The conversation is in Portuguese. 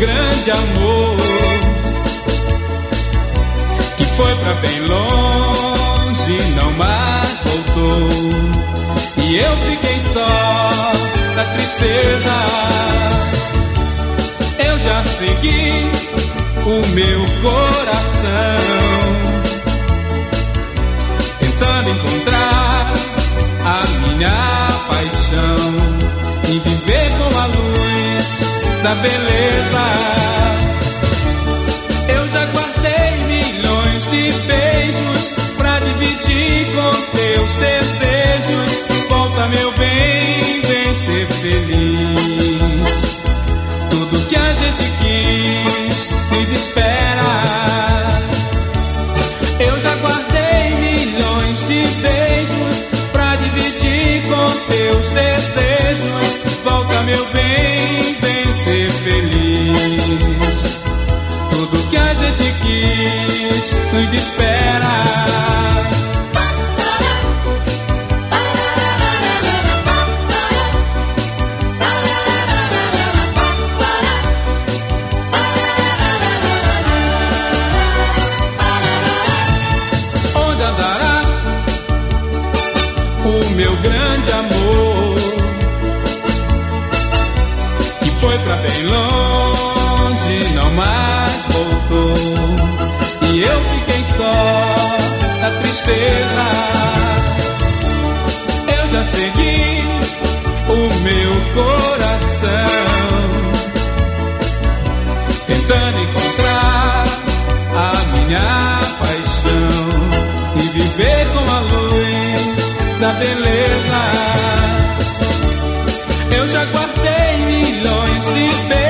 grande amor que foi pra bem longe, não mais voltou. E eu fiquei só da tristeza. Eu já segui o meu coração, tentando encontrar a minha paixão e viver com a luz da beleza. Quis nos espera. Onde andará o meu grande amor? Que foi pra bem longe, não mais voltou. Coração, tentando encontrar a minha paixão e viver com a luz da beleza. Eu já guardei milhões de beijos